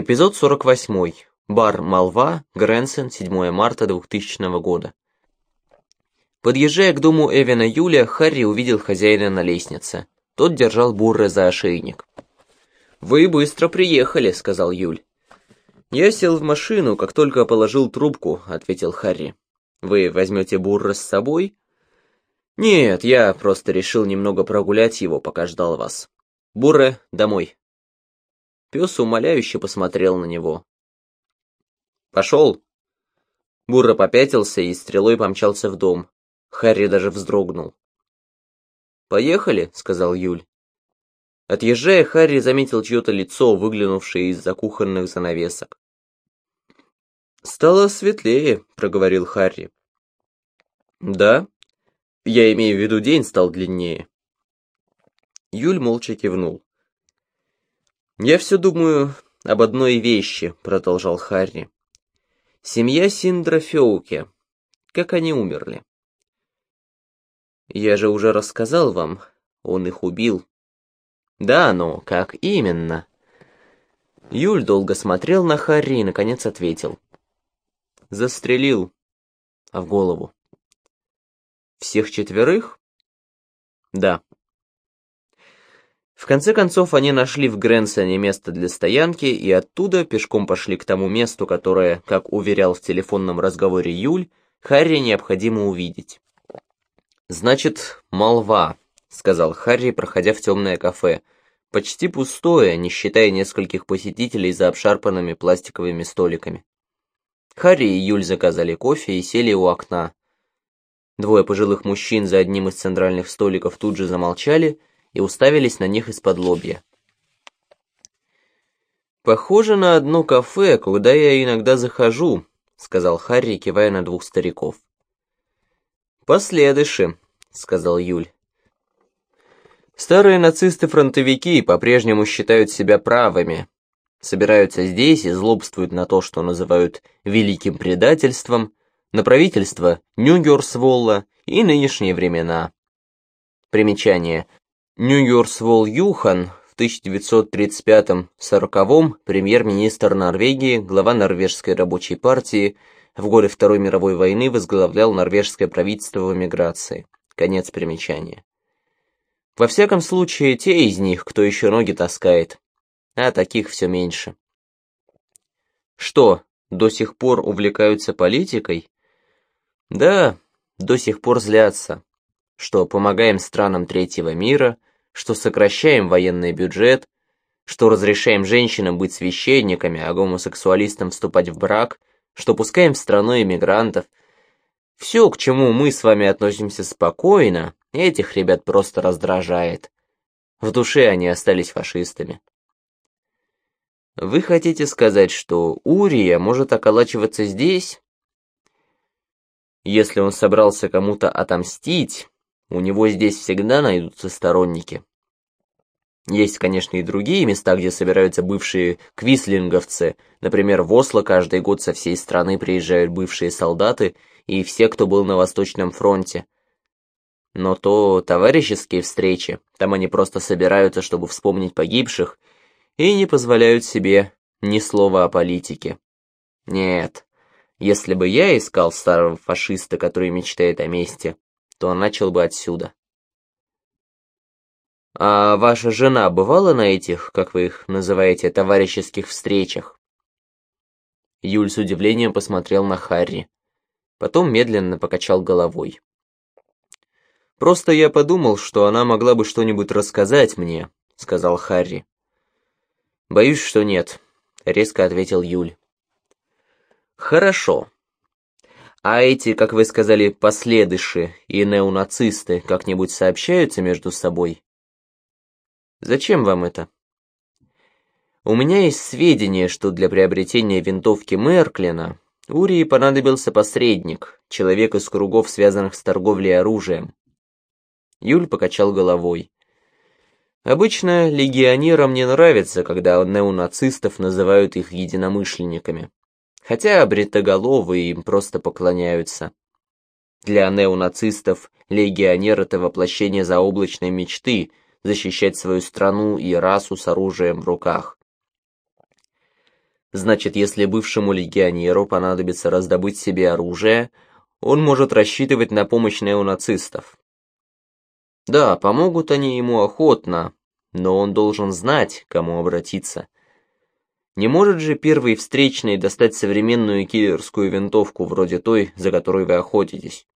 Эпизод 48. Бар «Молва», Грэнсон, 7 марта 2000 года. Подъезжая к дому Эвена Юля, Харри увидел хозяина на лестнице. Тот держал Бурре за ошейник. «Вы быстро приехали», — сказал Юль. «Я сел в машину, как только положил трубку», — ответил Харри. «Вы возьмете Бурра с собой?» «Нет, я просто решил немного прогулять его, пока ждал вас. Бурре, домой». Пес умоляюще посмотрел на него. «Пошел!» Бурра попятился и стрелой помчался в дом. Харри даже вздрогнул. «Поехали», — сказал Юль. Отъезжая, Харри заметил чье-то лицо, выглянувшее из-за кухонных занавесок. «Стало светлее», — проговорил Харри. «Да? Я имею в виду, день стал длиннее». Юль молча кивнул. «Я все думаю об одной вещи», — продолжал Харри. «Семья Синдра Феуке. Как они умерли?» «Я же уже рассказал вам, он их убил». «Да, но как именно?» Юль долго смотрел на Харри и, наконец, ответил. «Застрелил. А в голову?» «Всех четверых?» «Да». В конце концов, они нашли в Грэнсоне место для стоянки и оттуда пешком пошли к тому месту, которое, как уверял в телефонном разговоре Юль, Харри необходимо увидеть. «Значит, молва», — сказал Харри, проходя в темное кафе. «Почти пустое, не считая нескольких посетителей за обшарпанными пластиковыми столиками». Харри и Юль заказали кофе и сели у окна. Двое пожилых мужчин за одним из центральных столиков тут же замолчали и уставились на них из-под лобья. «Похоже на одно кафе, куда я иногда захожу», — сказал Харри, кивая на двух стариков. «Последыши», — сказал Юль. Старые нацисты-фронтовики по-прежнему считают себя правыми, собираются здесь и злобствуют на то, что называют «великим предательством», на правительство Нюгерсволла и нынешние времена. Примечание. Нью-Йорсвол Юхан в 1935-40 премьер-министр Норвегии, глава норвежской рабочей партии, в годы Второй мировой войны возглавлял норвежское правительство в эмиграции. Конец примечания. Во всяком случае, те из них, кто еще ноги таскает, а таких все меньше. Что, до сих пор увлекаются политикой? Да, до сих пор злятся. Что, помогаем странам третьего мира – что сокращаем военный бюджет, что разрешаем женщинам быть священниками, а гомосексуалистам вступать в брак, что пускаем в страну иммигрантов. Все, к чему мы с вами относимся спокойно, этих ребят просто раздражает. В душе они остались фашистами. Вы хотите сказать, что Урия может околачиваться здесь? Если он собрался кому-то отомстить, у него здесь всегда найдутся сторонники. Есть, конечно, и другие места, где собираются бывшие квислинговцы. Например, в Осло каждый год со всей страны приезжают бывшие солдаты и все, кто был на Восточном фронте. Но то товарищеские встречи, там они просто собираются, чтобы вспомнить погибших, и не позволяют себе ни слова о политике. Нет, если бы я искал старого фашиста, который мечтает о мести, то начал бы отсюда. А ваша жена бывала на этих, как вы их называете, товарищеских встречах? Юль с удивлением посмотрел на Харри. Потом медленно покачал головой. «Просто я подумал, что она могла бы что-нибудь рассказать мне», — сказал Харри. «Боюсь, что нет», — резко ответил Юль. «Хорошо. А эти, как вы сказали, последыши и неонацисты как-нибудь сообщаются между собой?» Зачем вам это? У меня есть сведения, что для приобретения винтовки Мерклина Урии понадобился посредник, человек из кругов, связанных с торговлей оружием. Юль покачал головой. Обычно легионерам не нравится, когда неонацистов называют их единомышленниками. Хотя бритоголовые им просто поклоняются. Для неонацистов легионер — это воплощение заоблачной мечты — защищать свою страну и расу с оружием в руках. Значит, если бывшему легионеру понадобится раздобыть себе оружие, он может рассчитывать на помощь неонацистов. Да, помогут они ему охотно, но он должен знать, кому обратиться. Не может же первый встречный достать современную киллерскую винтовку вроде той, за которой вы охотитесь.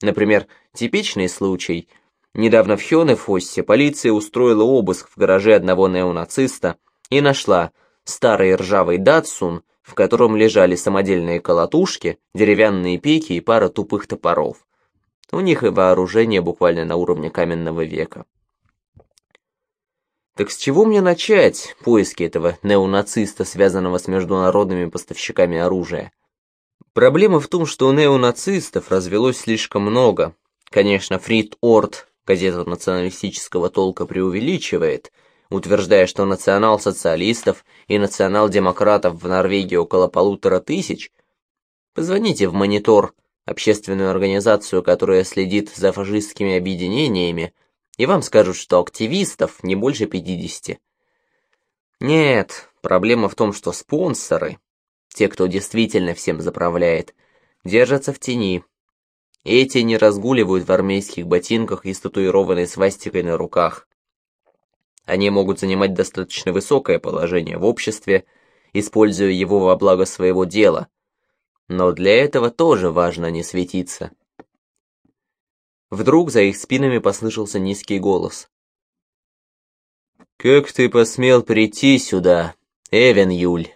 Например, типичный случай. Недавно в Хёнефоссе полиция устроила обыск в гараже одного неонациста и нашла старый ржавый датсун, в котором лежали самодельные колотушки, деревянные пики и пара тупых топоров. У них и вооружение буквально на уровне каменного века. Так с чего мне начать поиски этого неонациста, связанного с международными поставщиками оружия? Проблема в том, что у неонацистов развелось слишком много. Конечно, Фрид Орт, газета националистического толка, преувеличивает, утверждая, что национал-социалистов и национал-демократов в Норвегии около полутора тысяч. Позвоните в «Монитор», общественную организацию, которая следит за фашистскими объединениями, и вам скажут, что активистов не больше 50. Нет, проблема в том, что спонсоры, те, кто действительно всем заправляет, держатся в тени. Эти не разгуливают в армейских ботинках и с татуированной свастикой на руках. Они могут занимать достаточно высокое положение в обществе, используя его во благо своего дела. Но для этого тоже важно не светиться. Вдруг за их спинами послышался низкий голос. «Как ты посмел прийти сюда, Эвен Юль?»